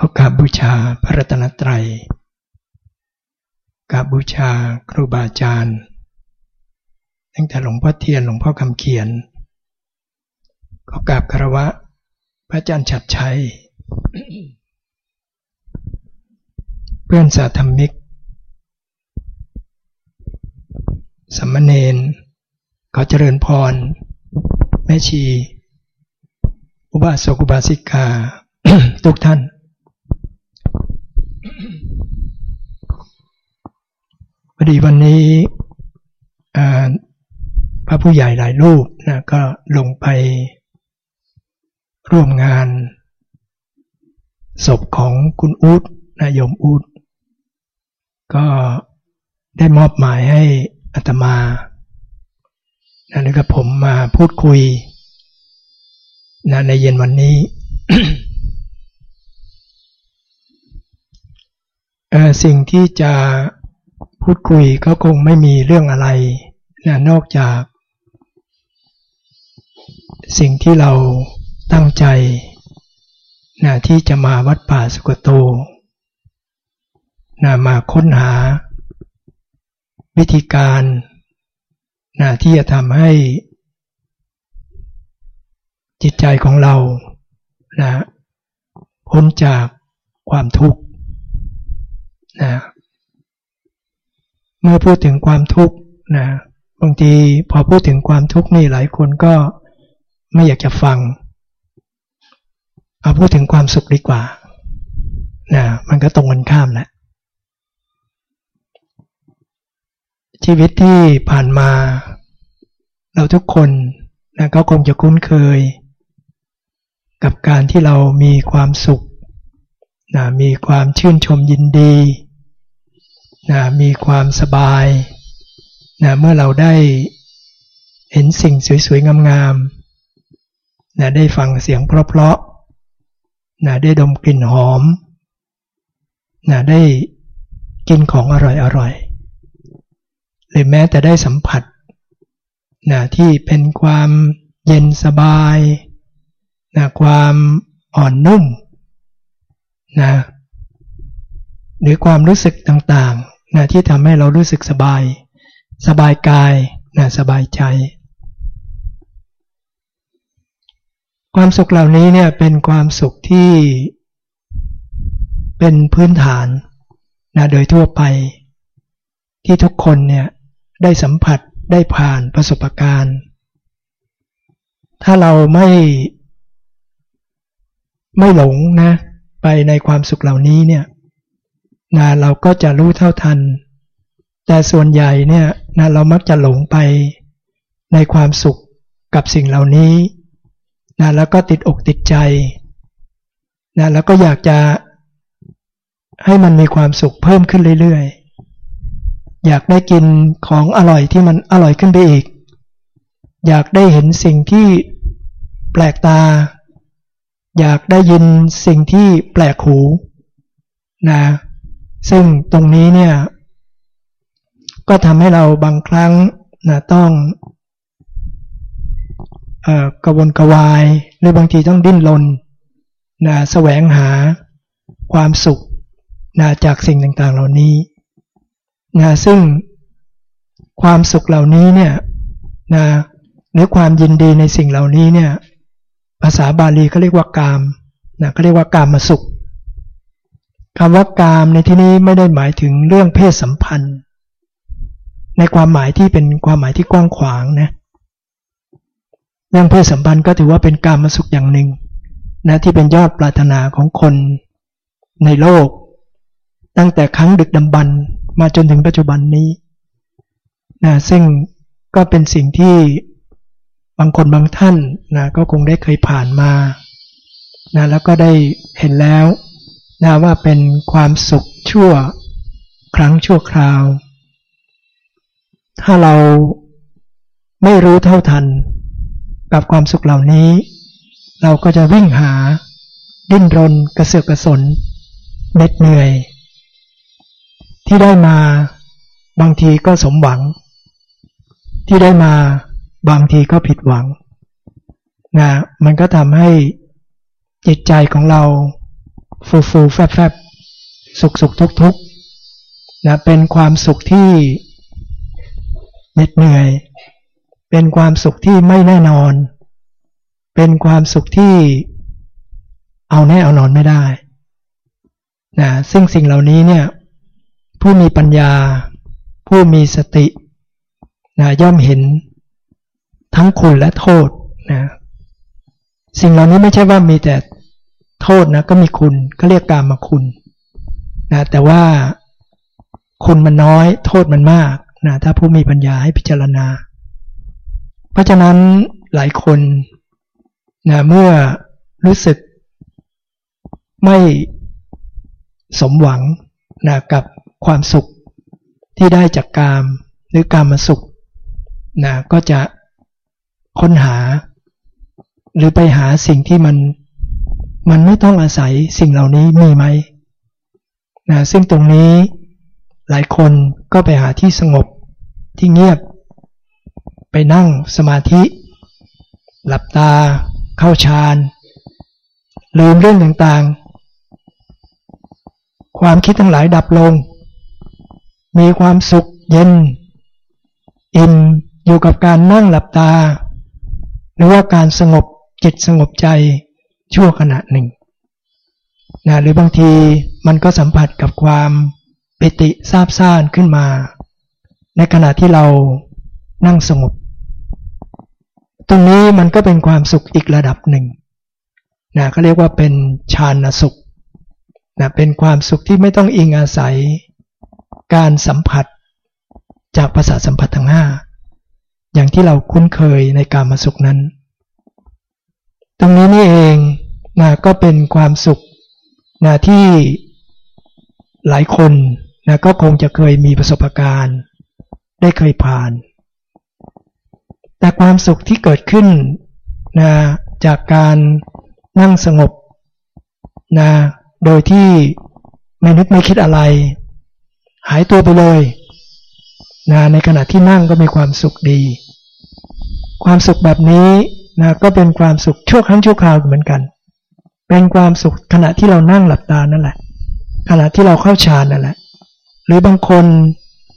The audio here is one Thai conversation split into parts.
ก็กราบบูชาพระรัตนตรัยกราบบูชาครูบาอาจารย์ ตั้งแต่หลวงพ่อเทียนหลวงพ่อคำเขียน ก็กราบคารวะ พระอาจารย์ฉัดชัย เพื่อนสาธรรมิกสัมมเนนขอเจริญพร แม่ชี อุบาสกอุบาสิกา ทุกท่าน พอดีวันนี้พระผู้ใหญ่หลายรูปนะก็ลงไปร่วมงานศพของคุณอูดนะโยมอูดก็ได้มอบหมายให้อัตมานะแล้วก็ผมมาพูดคุยนะในเย็นวันนี้สิ่งที่จะ พูดคุยก็คงไม่มีเรื่องอะไรนะนอกจาก สิ่งที่เราตั้งใจนะที่จะมาวัดป่าสุกโตนะมาค้นหา วิธีการนะที่จะทำให้จิตใจของเรานะพ้นจากความทุกข์นะ เมื่อพูดถึงความทุกข์นะบางทีพอพูดถึงความทุกข์นี่หลายคนก็ไม่อยากจะฟัง เอาพูดถึงความสุขดีกว่านะมันก็ตรงกันข้ามแหละชีวิตที่ผ่านมา เราทุกคนนะก็คงจะคุ้นเคย กับการที่เรามีความสุขนะมีความชื่นชมยินดี นะมีความสบายนะเมื่อเราได้เห็นสิ่งสวยๆ งามๆนะได้ฟังเสียงเพราะๆนะได้ดมกลิ่นหอมนะได้กินของอร่อยๆ หรือแม้แต่ได้สัมผัสนะที่เป็นความเย็นสบายนะความอ่อนนุ่มนะหรือความรู้สึกต่างๆ นะที่ทำให้เรารู้สึกสบาย สบายกายนะสบายใจ ความสุขเหล่านี้เนี่ยเป็นความสุขที่เป็นพื้นฐานนะโดยทั่วไป ที่ทุกคนเนี่ยได้สัมผัสได้ผ่านประสบการณ์ ถ้าเราไม่ไม่หลงนะไปในความสุขเหล่านี้เนี่ย นะเราก็จะรู้เท่าทัน แต่ส่วนใหญ่เนี่ยนะเรามักจะหลงไปในความสุขกับสิ่งเหล่านี้นะแล้วก็ติดอกติดใจนะแล้วก็อยากจะให้มันมีความสุขเพิ่มขึ้นเรื่อยๆ อยากได้กินของอร่อยที่มันอร่อยขึ้นไปอีก อยากได้เห็นสิ่งที่แปลกตา อยากได้ยินสิ่งที่แปลกหูนะ ซึ่งตรงนี้เนี่ย ก็ทำให้เราบางครั้งนะต้องกระวนกระวาย หรือบางทีต้องดิ้นรนนะแสวงหาความสุขนะจากสิ่งต่างๆเหล่านี้นะซึ่งความสุขเหล่านี้เนี่ยนะหรือความยินดีในสิ่งเหล่านี้เนี่ย ภาษาบาลีเขาเรียกว่ากามนะเขาเรียกว่ากามมาสุข คำว่ากามในที่นี้ไม่ได้หมายถึงเรื่องเพศสัมพันธ์ ในความหมายที่เป็นความหมายที่กว้างขวางนะเรื่องเพศสัมพันธ์ก็ถือว่าเป็นการมาสุขอย่างหนึ่งนะที่เป็นยอดปรารถนาของคนในโลก ตั้งแต่ครั้งดึกดำบรรมาจนถึงปัจจุบันนี้นะซึ่งก็เป็นสิ่งที่บางคนบางท่านนะก็คงได้เคยผ่านมานะแล้วก็ได้เห็นแล้ว นะว่าเป็นความสุขชั่วครั้งชั่วคราว ถ้าเราไม่รู้เท่าทัน กับความสุขเหล่านี้ เราก็จะวิ่งหา ดิ้นรนกระเสือกกระสนเหน็ดเหนื่อย ที่ได้มาบางทีก็สมหวัง ที่ได้มาบางทีก็ผิดหวังนะมันก็ทำให้จิตใจของเรา ฟูฟูแฟบแฟบสุขสุขทุกทุกนะเป็นความสุขที่เหน็ดเหนื่อย เป็นความสุขที่ไม่แน่นอน เป็นความสุขที่เอาแน่เอานอนไม่ได้นะซึ่งสิ่งเหล่านี้เนี่ยผู้มีปัญญา ผู้มีสตินะย่อมเห็นทั้งคุณและโทษนะสิ่งเหล่านี้ไม่ใช่ว่ามีแต่ โทษนะก็มีคุณก็เรียกกามาคุณนะแต่ว่าคุณมันน้อย โทษมันมากนะถ้าผู้มีปัญญาให้พิจารณา เพราะฉะนั้นหลายคนนะเมื่อรู้สึกไม่สมหวังนะกับความสุขที่ได้จากกามหรือกามสุขนะก็จะค้นหา หรือไปหาสิ่งที่มัน มันไม่ต้องอาศัยสิ่งเหล่านี้มีไหมนะซึ่งตรงนี้หลายคนก็ไปหาที่สงบที่เงียบ ไปนั่งสมาธิ หลับตา เข้าฌานลืมเรื่องต่างๆ ความคิดทั้งหลายดับลง มีความสุขเย็น อิ่มอยู่กับการนั่งหลับตา หรือว่าการสงบจิตสงบใจ ชั่วขณะหนึ่งนะหรือบางทีมันก็สัมผัสกับความปิติซาบซ่านขึ้นมา ในขณะที่เรานั่งสงบ ตรงนี้มันก็เป็นความสุขอีกระดับหนึ่งนะก็เรียกว่าเป็นฌานสุขนะเป็นความสุขที่ไม่ต้องอิงอาศัย การสัมผัสจากภาษาสัมผัสทั้งห้าอย่างที่เราคุ้นเคยในการมาสุขนั้น ตรงนี้นี่เองนะก็เป็นความสุขนะที่หลายคนนะก็คงจะเคยมีประสบการณ์ ได้เคยผ่าน แต่ความสุขที่เกิดขึ้นนะจากการนั่งสงบนะโดยที่ไม่นึกไม่คิดอะไร หายตัวไปเลยนะในขณะที่นั่งก็มีความสุขดี ความสุขแบบนี้ นะก็เป็นความสุขชั่วครั้งชั่วคราวเหมือนกัน เป็นความสุขขณะที่เรานั่งหลับตานั่นแหละ ขณะที่เราเข้าฌานนั่นแหละ หรือบางคน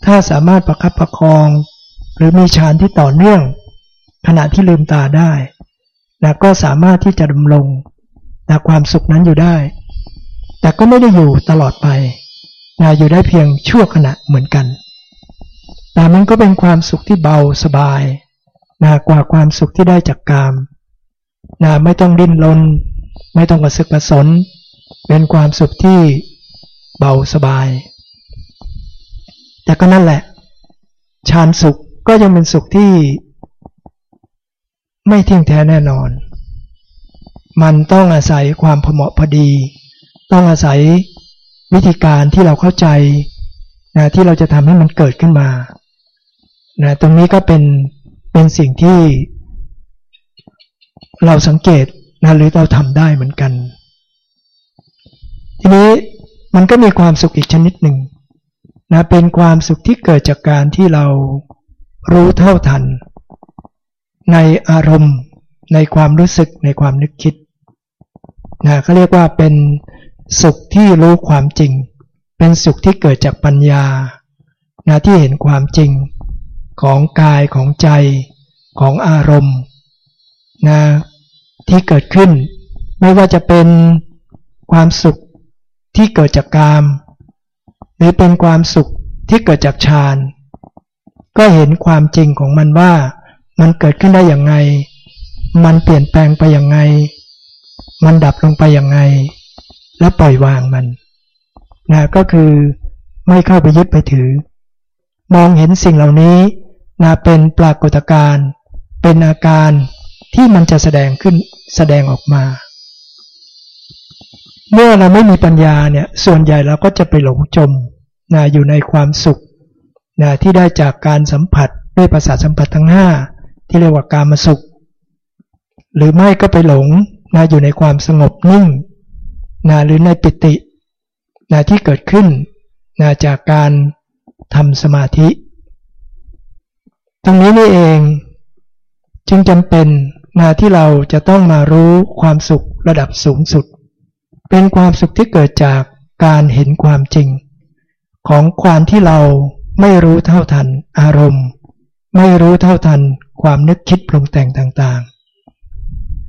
ถ้าสามารถประคับประคอง หรือมีฌานที่ต่อเนื่อง ขณะที่ลืมตาได้นะก็สามารถที่จะดำรงนะความสุขนั้นอยู่ได้ แต่ก็ไม่ได้อยู่ตลอดไปนะอยู่ได้เพียงชั่วขณะเหมือนกัน แต่มันก็เป็นความสุขที่เบาสบาย นะกว่าความสุขที่ได้จากกามนะไม่ต้องดิ้นรนไม่ต้องกระสึกกระสน เป็นความสุขที่เบาสบาย แต่ก็นั่นแหละ ฌานสุขก็ยังเป็นสุขที่ ไม่เที่ยงแท้แน่นอน มันต้องอาศัยความพอเหมาะพอดี ต้องอาศัยวิธีการที่เราเข้าใจนะที่เราจะทำให้มันเกิดขึ้นมานะตรงนี้ก็เป็น เป็นสิ่งที่เราสังเกตนะหรือเราทำได้เหมือนกัน ทีนี้มันก็มีความสุขอีกชนิดหนึ่งนะเป็นความสุขที่เกิดจากการที่เรารู้เท่าทัน ในอารมณ์ในความรู้สึกในความนึกคิดนะเขาเรียกว่าเป็นสุขที่รู้ความจริง เป็นสุขที่เกิดจากปัญญานะที่เห็นความจริง ของกายของใจของอารมณ์นะที่เกิดขึ้น ไม่ว่าจะเป็นความสุขที่เกิดจากกาม หรือเป็นความสุขที่เกิดจากฌานก็เห็นความจริงของมันว่า มันเกิดขึ้นได้อย่างไง มันเปลี่ยนแปลงไปอย่างไง มันดับลงไปอย่างไง แล้วปล่อยวางมันนะก็คือไม่เข้าไปยึดไปถือ มองเห็นสิ่งเหล่านี้นะเป็นปรากฏการณ์เป็นอาการที่มันจะแสดงขึ้นแสดงออกมา เมื่อเราไม่มีปัญญาเนี่ยส่วนใหญ่เราก็จะไปหลงจมนะอยู่ในความสุขนะที่ได้จากการสัมผัสด้วยภาษาสัมผัสทั้งห้าที่เรียกว่าการมาสุข หรือไม่ก็ไปหลงนะอยู่ในความสงบนิ่งนะหรือในปิตินะที่เกิดขึ้นนะจากการ ทำสมาธิ ตรงนี้นี่เอง จึงจำเป็นนาที่เราจะต้องมารู้ความสุขระดับสูงสุด เป็นความสุขที่เกิดจากการเห็นความจริง ของความที่เราไม่รู้เท่าทันอารมณ์ ไม่รู้เท่าทันความนึกคิดปรุงแต่งต่าง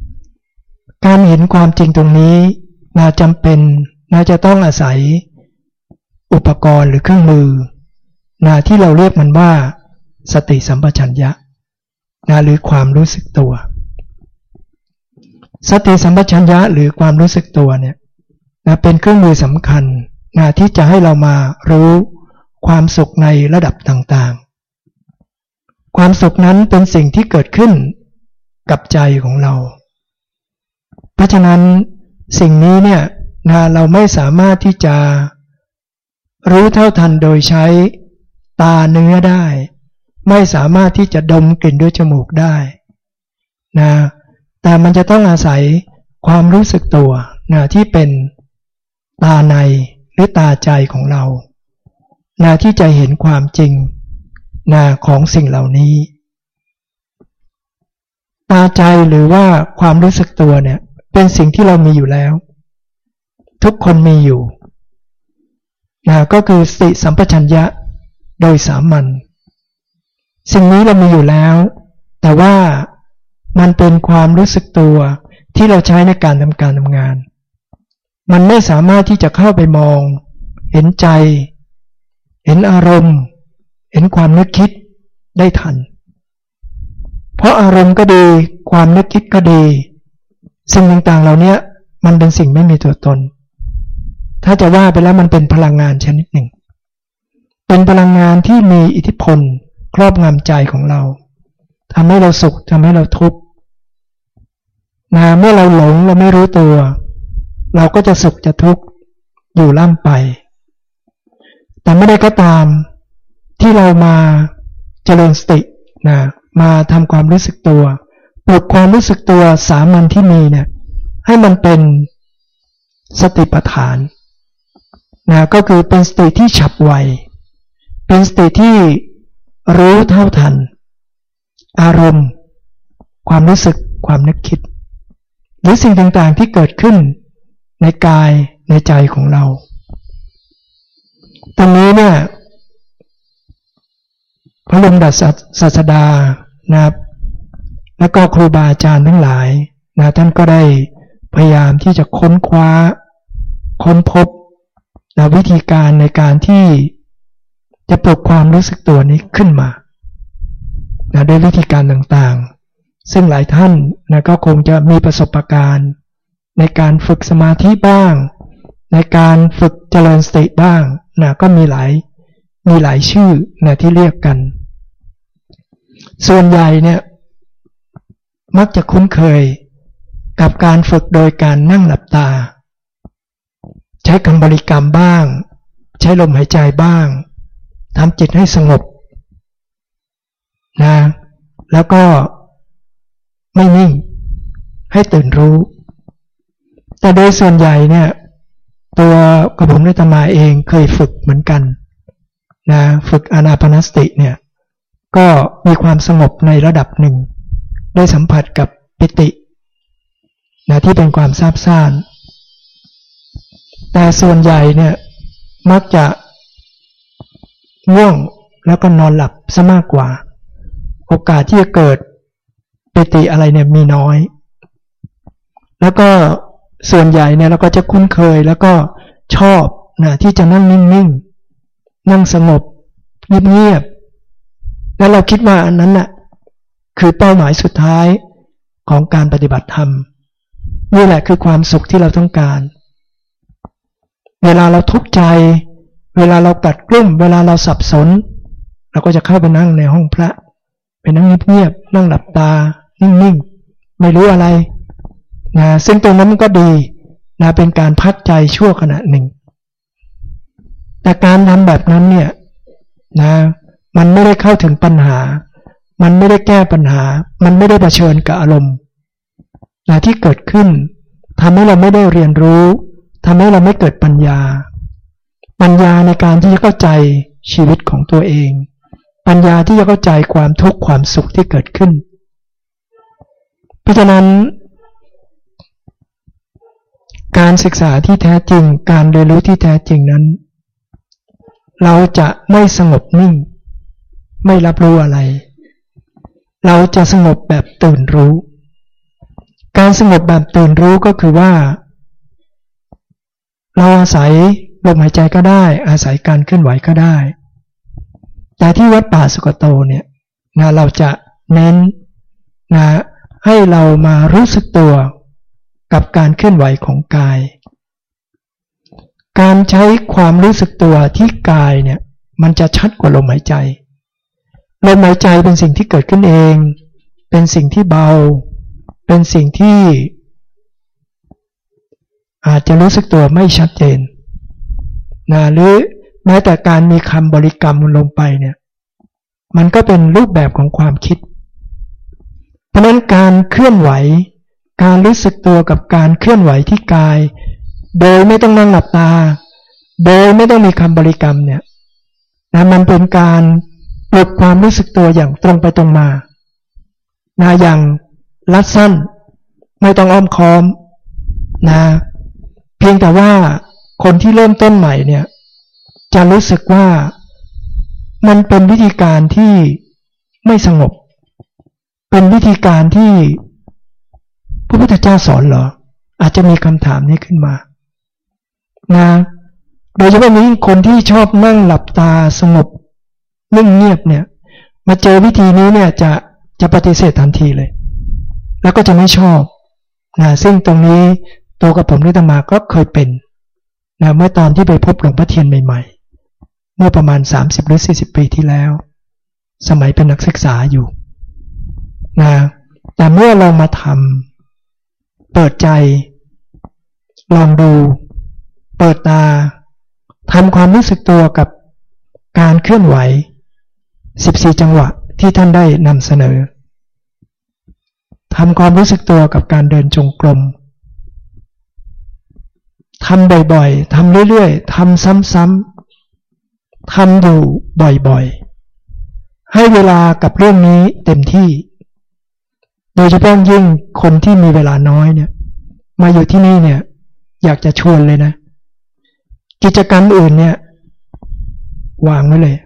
ๆ การเห็นความจริงตรงนี้น่าจำเป็นน่าจะต้องอาศัย อุปกรณ์หรือเครื่องมือ นาที่เราเรียกมันว่า สติสัมปชัญญะนะหรือความรู้สึกตัว สติสัมปชัญญะหรือความรู้สึกตัวเนี่ยนะเป็นเครื่องมือสำคัญนะที่จะให้เรามารู้ความสุขในระดับต่างๆ ความสุขนั้นเป็นสิ่งที่เกิดขึ้นกับใจของเรา เพราะฉะนั้นสิ่งนี้เนี่ยนะเราไม่สามารถที่จะรู้เท่าทันโดยใช้ ตาเนื้อได้ ไม่สามารถที่จะดมกลิ่นด้วยจมูกได้นะแต่มันจะต้องอาศัยความรู้สึกตัวนะที่เป็นตาในหรือตาใจของเรานะที่จะเห็นความจริงนะของสิ่งเหล่านี้ ตาใจหรือว่าความรู้สึกตัวเนี่ยเป็นสิ่งที่เรามีอยู่แล้ว ทุกคนมีอยู่นะก็คือสติสัมปชัญญะ โดยสามัญสิ่งนี้เรามีอยู่แล้ว แต่ว่ามันเป็นความรู้สึกตัวที่เราใช้ในการทำการทำงาน มันไม่สามารถที่จะเข้าไปมอง เห็นใจ เห็นอารมณ์ เห็นความนึกคิดได้ทัน เพราะอารมณ์ก็ดี ความนึกคิดก็ดี สิ่งต่างๆเหล่านี้มันเป็นสิ่งไม่มีตัวตน ถ้าจะว่าไปแล้วมันเป็นพลังงานชนิดหนึ่ง เป็นพลังงานที่มีอิทธิพล ครอบงำใจของเราทำให้เราสุขทำให้เราทุกข์นะเมื่อเราหลงเราไม่รู้ตัว เราก็จะสุขจะทุกข์อยู่ล่ำไป แต่ไม่ได้ก็ตามที่เรามาเจริญสตินะมาทำความรู้สึกตัวปลุกความรู้สึกตัวสามัญที่มีเนี่ยให้มันเป็นสติปัฏฐานนะก็คือเป็นสติที่ฉับไว เป็นสติที่รู้เท่าทัน อารมณ์ ความรู้สึกความนึกคิด หรือสิ่งต่างๆที่เกิดขึ้นในกายในใจของเรา ตรงนี้เนี่ยพระลมดัสศาสดานะครับแล้วก็ครูบาอาจารย์ทั้งหลายนะท่านก็ได้พยายามที่จะค้นคว้า ค้นพบนะวิธีการในการที่ จะปลุกความรู้สึกตัวนี้ขึ้นมานะด้วยวิธีการต่างๆ ซึ่งหลายท่านนะก็คงจะมีประสบการณ์ ในการฝึกสมาธิบ้าง ในการฝึกเจริญสติบ้างนะก็มีหลายมีหลายชื่อนะที่เรียกกัน ส่วนใหญ่เนี่ยมักจะคุ้นเคยกับการฝึกโดยการนั่งหลับตา ใช้คำบริกรรมบ้าง ใช้ลมหายใจบ้าง ทำจิตให้สงบนะแล้วก็ไม่นิ่ง ให้ตื่นรู้ แต่โดยส่วนใหญ่เนี่ย ตัวกระผมนิตมาเองเคยฝึกเหมือนกันนะฝึกอนาปนสติเนี่ย ก็มีความสงบในระดับหนึ่ง ได้สัมผัสกับปิตินะที่เป็นความซาบซ่าน แต่ส่วนใหญ่เนี่ยมักจะ ง่วงแล้วก็นอนหลับซะมากกว่า โอกาสที่จะเกิดปิติอะไรเนี่ยมีน้อย แล้วก็ส่วนใหญ่เนี่ยเราก็จะคุ้นเคยแล้วก็ชอบนะที่จะนั่งนิ่งๆนั่งสงบเงียบๆแล้วเราคิดว่าอันนั้นน่ะคือเป้าหมายสุดท้ายของการปฏิบัติธรรมนี่แหละคือความสุขที่เราต้องการ เวลาเราทุกข์ใจ เวลาเราตัดกลุ่ม เวลาเราสับสน เราก็จะเข้าไปนั่งในห้องพระ ไปนั่งเงียบๆนั่งหลับตา นิ่งๆ ไม่รู้อะไรนะซึ่งตรงนั้นมันก็ดีนะเป็นการพักใจชั่วขณะหนึ่ง แต่การทำแบบนั้นเนี่ยนะมันไม่ได้เข้าถึงปัญหา มันไม่ได้แก้ปัญหา มันไม่ได้เผชิญกับอารมณ์นะที่เกิดขึ้นทำให้เราไม่ได้เรียนรู้ทำให้เราไม่เกิดปัญญา ปัญญาในการที่จะเข้าใจชีวิตของตัวเอง ปัญญาที่จะเข้าใจความทุกข์ความสุขที่เกิดขึ้น เพราะฉะนั้น การศึกษาที่แท้จริง การเรียนรู้ที่แท้จริงนั้น เราจะไม่สงบนิ่ง ไม่รับรู้อะไร เราจะสงบแบบตื่นรู้ การสงบแบบตื่นรู้ก็คือว่า เราอาศัย ลมหายใจก็ได้ อาศัยการเคลื่อนไหวก็ได้ แต่ที่วัดป่าสุกโตเนี่ยนะเราจะเน้นนะให้เรามารู้สึกตัวกับการเคลื่อนไหวของกาย การใช้ความรู้สึกตัวที่กายเนี่ยมันจะชัดกว่าลมหายใจ ลมหายใจเป็นสิ่งที่เกิดขึ้นเอง เป็นสิ่งที่เบา เป็นสิ่งที่ อาจจะรู้สึกตัวไม่ชัดเจน นะหรือแม้แต่การมีคำบริกรรมลงไปเนี่ยมันก็เป็นรูปแบบของความคิด เพราะนั้นการเคลื่อนไหว การรู้สึกตัวกับการเคลื่อนไหวที่กาย โดยไม่ต้องนั่งหลับตา โดยไม่ต้องมีคำบริกรรมเนี่ยนะมันเป็นการปลุกความรู้สึกตัวอย่างตรงไปตรงมานะอย่างลัดสั้น ไม่ต้องอ้อมค้อมนะเพียงแต่ว่า คนที่เริ่มต้นใหม่เนี่ย จะรู้สึกว่ามันเป็นวิธีการที่ไม่สงบ เป็นวิธีการที่พระพุทธเจ้าสอนเหรอ อาจจะมีคำถามนี้ขึ้นมานะโดยเฉพาะนี้คนที่ชอบนั่งหลับตาสงบนิ่งเงียบเนี่ย มาเจอวิธีนี้เนี่ยจะจะปฏิเสธทันทีเลย แล้วก็จะไม่ชอบนะซึ่งตรงนี้ตัวกับผมนิตมาก็เคยเป็น นะเมื่อตอนที่ไปพบหลวงพ่อเทียนใหม่เมื่อประมาณ 30 หรือ 40 ปีที่แล้ว สมัยเป็นนักศึกษาอยู่นะแต่เมื่อเรามาทำเปิดใจ ลองดู เปิดตาทำความรู้สึกตัวกับการเคลื่อนไหว 14 จังหวะที่ท่านได้นำเสนอทำความรู้สึกตัวกับการเดินจงกรม ทำบ่อยๆทำเรื่อยๆทำซ้ำๆทำอยู่บ่อยๆ ให้เวลากับเรื่องนี้เต็มที่ โดยเฉพาะยิ่งคนที่มีเวลาน้อยเนี่ย มาอยู่ที่นี่เนี่ย อยากจะชวนเลยนะ กิจกรรมอื่นเนี่ย วางไว้เลย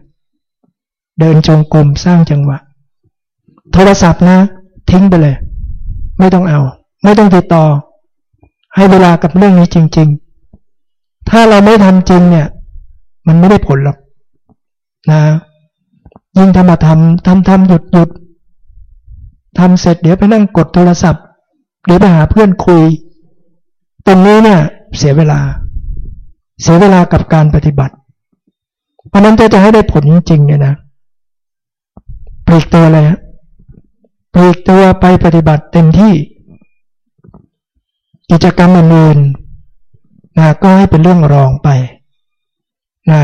เดินจงกรมสร้างจังหวะ โทรศัพท์นะ ทิ้งไปเลย ไม่ต้องเอา ไม่ต้องติดต่อให้เวลากับเรื่องนี้จริงๆ ถ้าเราไม่ทำจริงเนี่ย มันไม่ได้ผลหรอกนะยิ่งทำมาทำทำทำหยุดหยุดทำเสร็จเดี๋ยวไปนั่งกดโทรศัพท์ เดี๋ยวไปหาเพื่อนคุย ตรงนี้เนี่ย เสียเวลา เสียเวลากับการปฏิบัติ เพราะนั้นจะจะให้ได้ผลจริงๆเนี่ยนะปลีกตัวเลยฮะปลีกตัวไปปฏิบัติเต็มที่ กิจกรรมอื่นๆ นะก็ให้เป็นเรื่องรองไปนะ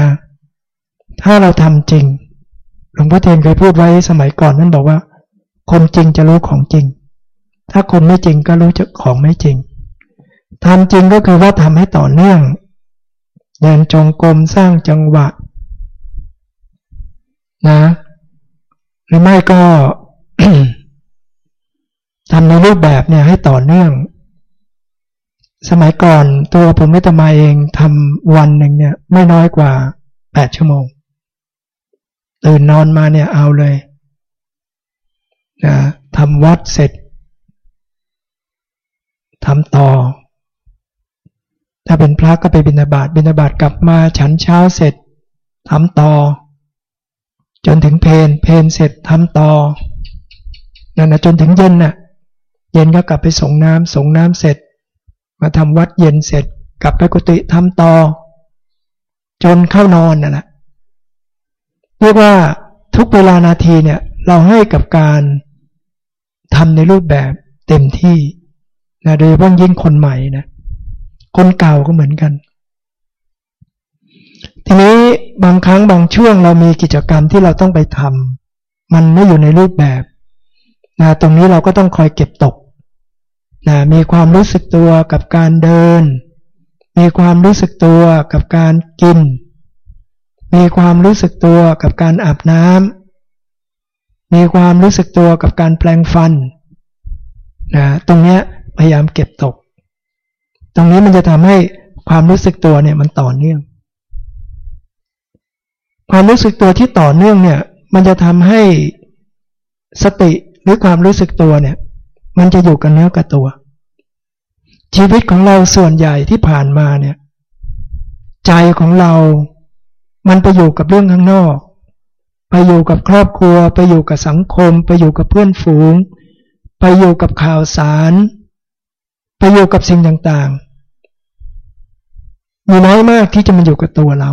ถ้าเราทำจริงหลวงพ่อเทียนเคยพูดไว้สมัยก่อนนั่นบอกว่า คนจริงจะรู้ของจริง ถ้าคนไม่จริงก็รู้จะของไม่จริงทำจริงก็คือว่าทำให้ต่อเนื่องเดินจงกรมสร้างจังหวะ นะ หรือไม่ก็ทำในรูปแบบเนี่ยให้ต่อเนื่อง สมัยก่อนตัวผมไม่ตมาเองทำวันหนึ่งเนี่ย ไม่น้อยกว่าแปดชั่วโมง ตื่นนอนมาเนี่ยเอาเลยนะทำวัดเสร็จทำต่อ ถ้าเป็นพระก็ไปบิณฑบาตบิณฑบาตกลับมาฉันเช้าเสร็จทำต่อ จนถึงเพนเพนเสร็จทำต่อนั่นนะจนถึงเย็นน่ะ เย็นก็กลับไปส่งน้ำส่งน้ำเสร็จ มาทำวัดเย็นเสร็จกลับไปกุฏิทำต่อ จนเข้านอนน่ะแหละเรียกว่าทุกเวลานาทีเนี่ยเราให้กับการทำในรูปแบบเต็มที่นะโดยเฉพาะยิ่งคนใหม่นะคนเก่าก็เหมือนกัน ทีนี้บางครั้งบางช่วงเรามีกิจกรรมที่เราต้องไปทำมันไม่อยู่ในรูปแบบนะตรงนี้เราก็ต้องคอยเก็บตก นะมีความรู้สึกตัวกับการเดิน มีความรู้สึกตัวกับการกิน มีความรู้สึกตัวกับการอาบน้ำมีความรู้สึกตัวกับการแปลงฟันนะตรงนี้พยายามเก็บตก ตรงนี้มันจะทำให้ความรู้สึกตัวเนี่ยมันต่อเนื่อง ความรู้สึกตัวที่ต่อเนื่องเนี่ย มันจะทำให้สติหรือความรู้สึกตัวเนี่ย มันจะอยู่กับเนื้อกับตัว ชีวิตของเราส่วนใหญ่ที่ผ่านมาเนี่ย ใจของเรา มันไปอยู่กับเรื่องข้างนอก ไปอยู่กับครอบครัว ไปอยู่กับสังคม ไปอยู่กับเพื่อนฝูง ไปอยู่กับข่าวสาร ไปอยู่กับสิ่งต่างๆ มีน้อยมากที่จะมาอยู่กับตัวเรา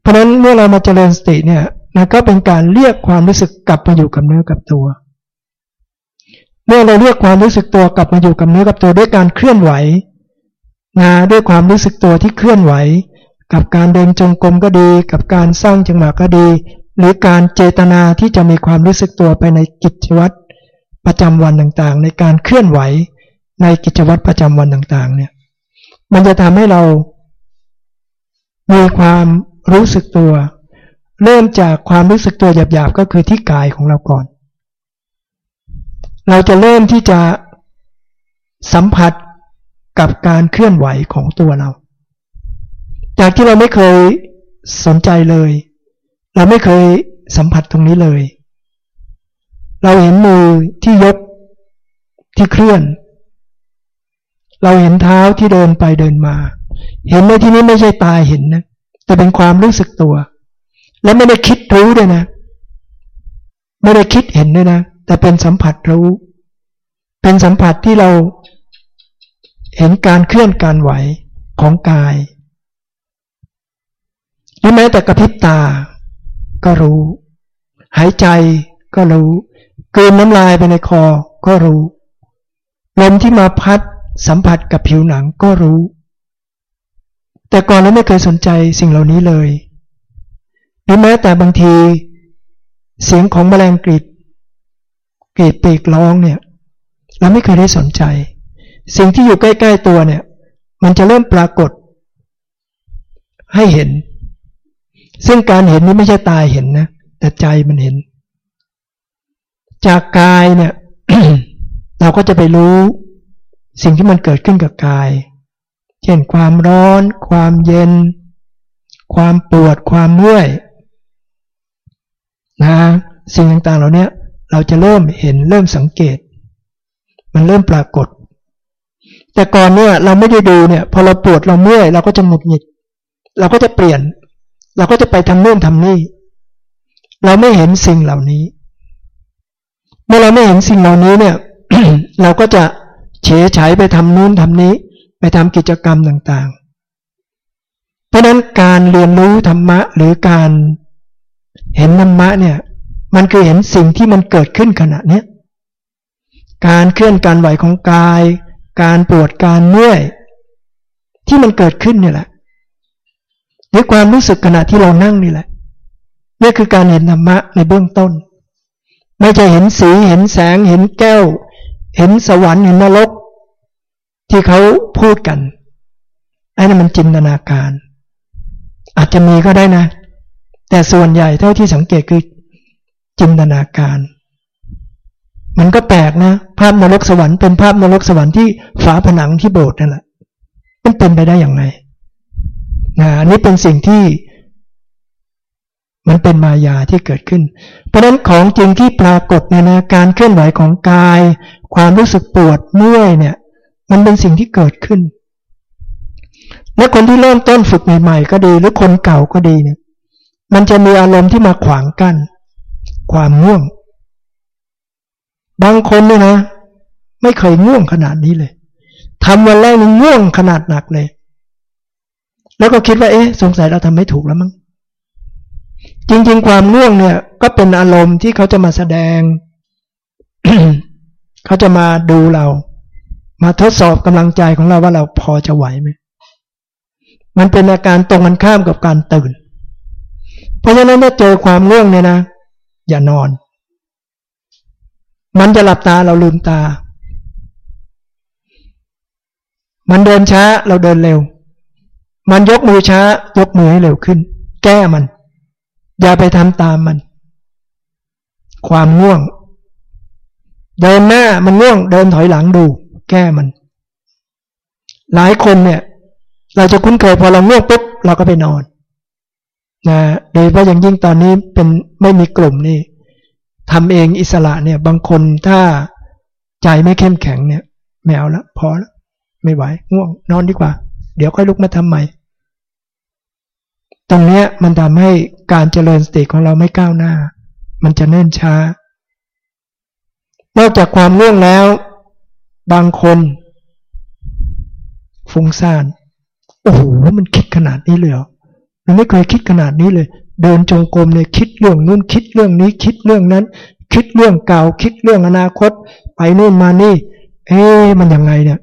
เพราะนั้นเมื่อเรามาเจริญสติเนี่ยนะก็เป็นการเรียกความรู้สึกกลับมาอยู่กับเนื้อกับตัว เมื่อเราเรียกความรู้สึกตัวกลับมาอยู่กับเนื้อกับตัวด้วยการเคลื่อนไหวนะด้วยความรู้สึกตัวที่เคลื่อนไหว กับการเดินจงกรมก็ดี กับการสร้างจังหวะก็ดี หรือการเจตนาที่จะมีความรู้สึกตัวไปในกิจวัตรประจำวันต่างๆ ในการเคลื่อนไหวในกิจวัตรประจำวันต่างๆ เนี่ย มันจะทำให้เรา มีความรู้สึกตัว เริ่มจากความรู้สึกตัวหยาบๆก็คือที่กายของเราก่อน เราจะเริ่มที่จะสัมผัสกับการเคลื่อนไหวของตัวเรา จากที่เราไม่เคยสนใจเลย เราไม่เคยสัมผัสตรงนี้เลย เราเห็นมือที่ยกที่เคลื่อน เราเห็นเท้าที่เดินไปเดินมา เห็นในที่นี้ไม่ใช่ตาเห็นนะ แต่เป็นความรู้สึกตัว และไม่ได้คิดรู้ด้วยนะ ไม่ได้คิดเห็นด้วยนะ แต่เป็นสัมผัสรู้ เป็นสัมผัสที่เราเห็นการเคลื่อนการไหวของกายหรือแม้แต่กระพริบตา ก็รู้ หายใจก็รู้กลืนน้ำลายไปในคอก็รู้ ลมที่มาพัดสัมผัสกับผิวหนังก็รู้ แต่ก่อนเราไม่เคยสนใจสิ่งเหล่านี้เลย หรือแม้แต่บางที เสียงของแมลงกรีด กรีดปีกร้องเนี่ย เราไม่เคยได้สนใจ สิ่งที่อยู่ใกล้ๆตัวเนี่ย มันจะเริ่มปรากฏ ให้เห็น ซึ่งการเห็นนี้ไม่ใช่ตายเห็นนะ แต่ใจมันเห็น จากกายเนี่ย เราก็จะไปรู้สิ่งที่มันเกิดขึ้นกับกาย เช่นความร้อน ความเย็น ความปวด ความเมื่อยนะสิ่งต่างๆเหล่านี้ เราจะเริ่มเห็นเริ่มสังเกต มันเริ่มปรากฏ แต่ก่อนเนี่ยเราไม่ได้ดูเนี่ยพอเราปวดเราเมื่อยเราก็จะหงุดหงิด เราก็จะเปลี่ยน เราก็จะไปทำนู่นทำนี่ เราไม่เห็นสิ่งเหล่านี้ เมื่อเราไม่เห็นสิ่งเหล่านี้เนี่ยเราก็จะเฉยฉยไปทำนู่นทำนี้ ไปทำกิจกรรมต่างๆ เพราะนั้นการเรียนรู้ธรรมะหรือการเห็นธรรมะเนี่ย มันคือเห็นสิ่งที่มันเกิดขึ้นขณะเนี้ยการเคลื่อนการไหวของกาย การปวดการเมื่อยที่มันเกิดขึ้นนี่แหละหรือความรู้สึกขณะที่เรานั่งนี่แหละนี่คือการเห็นธรรมะในเบื้องต้น ไม่จะเห็นสีเห็นแสงเห็นแก้ว เห็นสวรรค์เห็นนรก ที่เขาพูดกันไอ้นั่นมันจินตนาการ อาจจะมีก็ได้นะ แต่ส่วนใหญ่เท่าที่สังเกตคือ จินตนาการ มันก็แปลกนะ ภาพนรกสวรรค์เป็นภาพนรกสวรรค์ที่ฝาผนังที่โบสถ์นั่นแหละมันเป็นไปได้อย่างไรนะอันนี้เป็นสิ่งที่ มันเป็นมายาที่เกิดขึ้น เพราะนั้นของจริงที่ปรากฏเนี่ยนะการเคลื่อนไหวของกาย ความรู้สึกปวดเมื่อยเนี่ย มันเป็นสิ่งที่เกิดขึ้นและคนที่เริ่มต้นฝึกใหม่ๆ ก็ดีหรือคนเก่าก็ดีเนี่ย มันจะมีอารมณ์ที่มาขวางกัน้น ความง่วง บางคนเนี่ยนะ ไม่เคยง่วงขนาดนี้เลยทำวันแรกนี่ง่วงขนาดหนักเลย แล้วก็คิดว่าเอ๊ะ สงสัยเราทำไม่ถูกแล้วมั้งจริงๆ ความง่วงเนี่ย ก็เป็นอารมณ์ที่เขาจะมาแสดง เขาจะมาดูเรา มาทดสอบกำลังใจของเราว่าเราพอจะไหวไหมมันเป็นอาการตรงกันข้ามกับการตื่น เพราะฉะนั้นถ้าเจอความง่วงเนี่ยนะ อย่านอน มันจะหลับตาเราลืมตา มันเดินช้าเราเดินเร็ว มันยกมือช้ายกมือให้เร็วขึ้น แก้มัน อย่าไปทำตามมัน ความง่วง เดินหน้ามันง่วง เดินถอยหลังดู แก้มัน หลายคนเนี่ย เราจะคุ้นเคยพอเราง่วงปุ๊บเราก็ไปนอน นะโดยเฉพาะอย่างยิ่งตอนนี้เป็นไม่มีกลุ่มนี่ทำเองอิสระเนี่ย บางคนถ้าใจไม่เข้มแข็งเนี่ยแมวละพอละไม่ไหวง่วงนอนดีกว่า เดี๋ยวค่อยลุกมาทำใหม่ ตรงเนี้ยมันทำให้การเจริญสติของเราไม่ก้าวหน้า มันจะเนิ่นช้า นอกจากความง่วงแล้ว บางคน ฟุ้งซ่าน โอ้โหมันคิดขนาดนี้เลยเหรอ มันไม่เคยคิดขนาดนี้เลย เดินจงกรมเนี่ยคิดเรื่องนู้นคิดเรื่องนี้คิดเรื่องนั้น คิดเรื่องเก่าคิดเรื่องอนาคต ไปนู่นมานี่ เอ๊มันยังไงเนี่ย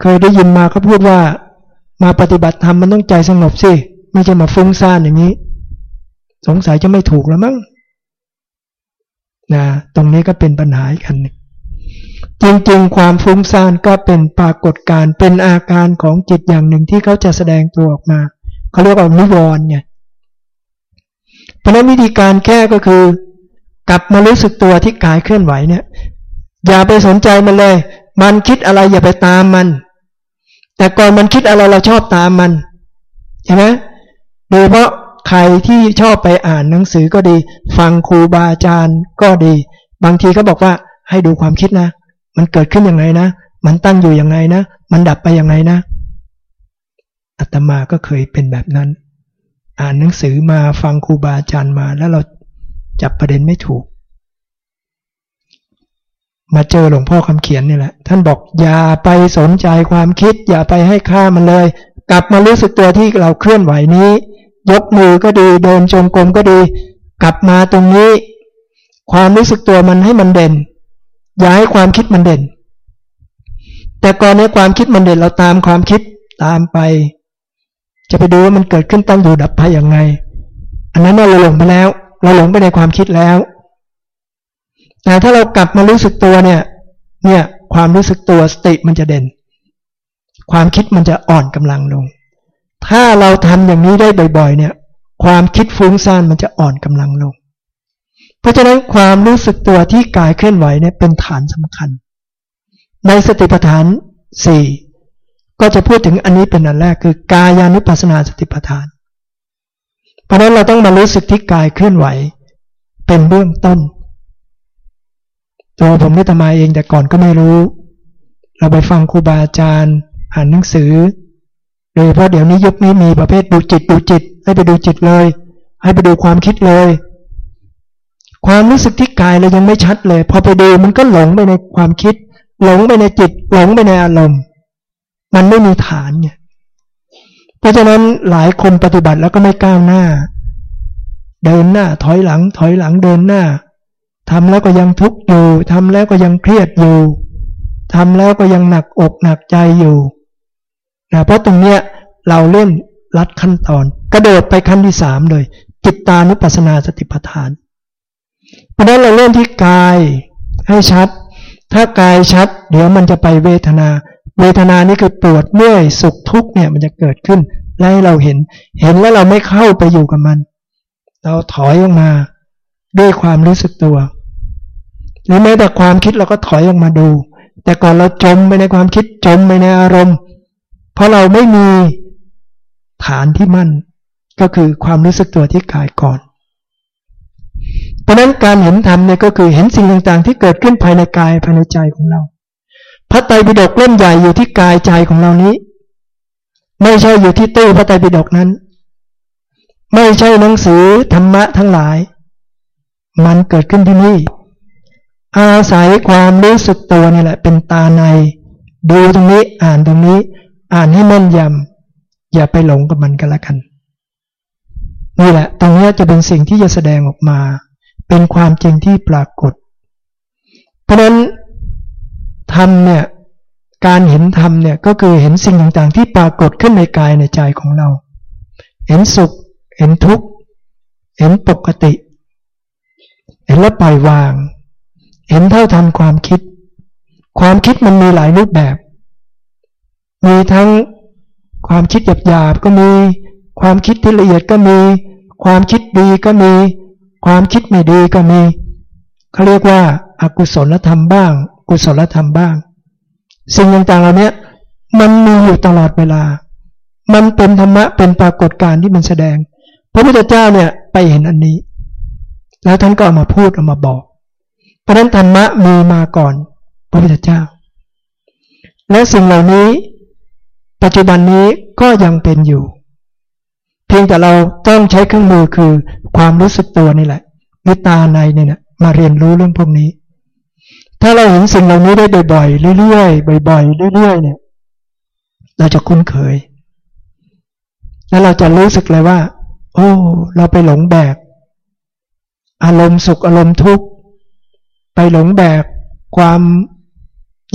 เคยได้ยินมาเขาพูดว่า มาปฏิบัติธรรมมันต้องใจสงบสิไม่ใช่มาฟุ้งซ่านอย่างนี้ สงสัยจะไม่ถูกแล้วมั้งนะตรงนี้ก็เป็นปัญหาอีกอันหนึ่งจริงๆ ความฟุ้งซ่านก็เป็นปรากฏการณ์เป็นอาการของจิตอย่างหนึ่งที่เขาจะแสดงตัวออกมา เขาเรียกว่านิวรณ์ไงเพราะนั้นวิธีการแก้ก็คือกลับมารู้สึกตัวที่กายเคลื่อนไหวเนี่ย อย่าไปสนใจมันเลย มันคิดอะไรอย่าไปตามมัน แต่ก่อนมันคิดอะไรเราชอบตามมันเห็นไหมโดยเพราะใครที่ชอบไปอ่านหนังสือก็ดี ฟังครูบาอาจารย์ก็ดี บางทีก็บอกว่าให้ดูความคิดนะ มันเกิดขึ้นยังไงนะ มันตั้งอยู่ยังไงนะ มันดับไปยังไงนะ อาตมาก็เคยเป็นแบบนั้น อ่านหนังสือมาฟังครูบาอาจารย์มา แล้วเราจับประเด็นไม่ถูก มาเจอหลวงพ่อคำเขียนนี่แหละ ท่านบอกอย่าไปสนใจความคิด อย่าไปให้ค่ามันเลย กลับมารู้สึกตัวที่เราเคลื่อนไหวนี้ ยกมือก็ดีเดินจงกรมก็ดี กลับมาตรงนี้ ความรู้สึกตัวมันให้มันเด่น อย่าให้ความคิดมันเด่น แต่ก่อนนี้ความคิดมันเด่นเราตามความคิดตามไป จะไปดูว่ามันเกิดขึ้นตั้งอยู่ดับไปอย่างไง อันนั้นเราหลงไปแล้ว เราหลงไปในความคิดแล้ว แต่ถ้าเรากลับมารู้สึกตัวเนี่ย เนี่ยความรู้สึกตัวสติมันจะเด่น ความคิดมันจะอ่อนกำลังลง ถ้าเราทำอย่างนี้ได้บ่อย ๆ เนี่ย ความคิดฟุ้งซ่านมันจะอ่อนกำลังลง เพราะฉะนั้นความรู้สึกตัวที่กายเคลื่อนไหวเนี่ยเป็นฐานสำคัญ ในสติปัฏฐานสี่ ก็จะพูดถึงอันนี้เป็นอันแรกคือกายานุปัสนาสติปัฏฐาน เพราะนั้นเราต้องมารู้สึกที่กายเคลื่อนไหว เป็นเบื้องต้น ตัวผมไม่ทำมาเองแต่ก่อนก็ไม่รู้ เราไปฟังครูบาอาจารย์อ่านหนังสือโดยเพราะเดี๋ยวนี้ยุคนี้มีประเภทดูจิตดูจิต ให้ไปดูจิตเลย ให้ไปดูความคิดเลย ความรู้สึกที่กายเรายังไม่ชัดเลย พอไปดูมันก็หลงไปในความคิด หลงไปในจิต หลงไปในอารมณ์ มันไม่มีฐานไงเพราะฉะนั้นหลายคนปฏิบัติแล้วก็ไม่ก้าวหน้า เดินหน้า ถอยหลัง ถอยหลังเดินหน้าทำแล้วก็ยังทุกข์อยู่ทำแล้วก็ยังเครียดอยู่ทำแล้วก็ยังหนักอกหนักใจอยู่นะเพราะตรงเนี้ยเราเล่นลัดขั้นตอน กระโดดไปขั้นที่สามเลย จิตตานุปัสสนาสติปัฏฐาน เพราะนั้นเราเล่นที่กายให้ชัด ถ้ากายชัด เดี๋ยวมันจะไปเวทนา เวทนานี่คือปวดเมื่อยสุขทุกข์เนี่ยมันจะเกิดขึ้น และให้เราเห็น เห็นแล้วเราไม่เข้าไปอยู่กับมัน เราถอยออกมาด้วยความรู้สึกตัว หรือแม้แต่ความคิดเราก็ถอยออกมาดู แต่ก่อนเราจมไปในความคิดจมไปในอารมณ์ เพราะเราไม่มีฐานที่มั่นก็คือความรู้สึกตัวที่กายก่อน เพราะนั้นการเห็นธรรมเนี่ยก็คือเห็นสิ่งต่างๆ ที่เกิดขึ้นภายในกายภายในใจของเรา พระไตรปิฎกเล่มใหญ่อยู่ที่กายใจของเรานี้ ไม่ใช่อยู่ที่ตู้พระไตรปิฎกนั้น ไม่ใช่หนังสือธรรมะทั้งหลาย มันเกิดขึ้นที่นี่ อาศัยความรู้สึกตัวนี่แหละ เป็นตาใน ดูตรงนี้อ่านตรงนี้ อ่านให้แม่นยำอย่าไปหลงกับมันกันละกันนี่แหละ ตรงนี้จะเป็นสิ่งที่จะแสดงออกมา เป็นความจริงที่ปรากฏ เพราะนั้น ธรรมเนี่ยการเห็นธรรมเนี่ยก็คือเห็นสิ่งต่างๆ ที่ปรากฏขึ้นในกายในใจของเรา เห็นสุข เห็นทุกข์ เห็นปกติ เห็นแล้วปล่อยวาง เห็นเท่าทันความคิด ความคิดมันมีหลายรูปแบบ มีทั้งความคิดหยาบๆก็มี ความคิดที่ละเอียดก็มี ความคิดดีก็มี ความคิดไม่ดีก็มีเขาเรียกว่าอากุศลธรรมบ้าง กุศลธรรมบ้าง สิ่งต่างๆเหล่านี้มันมีอยู่ตลอดเวลา มันเป็นธรรมะเป็นปรากฏการณ์ที่มันแสดง พระพุทธเจ้าเนี่ยไปเห็นอันนี้ แล้วท่านก็เอามาพูดเอามาบอก เพราะนั้นธรรมะมีมาก่อนพระพุทธเจ้า และสิ่งเหล่านี้ ปัจจุบันนี้ก็ยังเป็นอยู่ เพียงแต่เราต้องใช้เครื่องมือคือความรู้สึกตัวนี่แหละวิตาในเนี่ยมาเรียนรู้เรื่องพวกนี้ ถ้าเราเห็นสิ่งเหล่านี้ได้บ่อยๆเรื่อยๆบ่อยๆเรื่อยๆเนี่ย เราจะคุ้นเคย แล้วเราจะรู้สึกเลยว่า โอ้ เราไปหลงแบก อารมณ์สุขอารมณ์ทุกข์ไปหลงแบกความ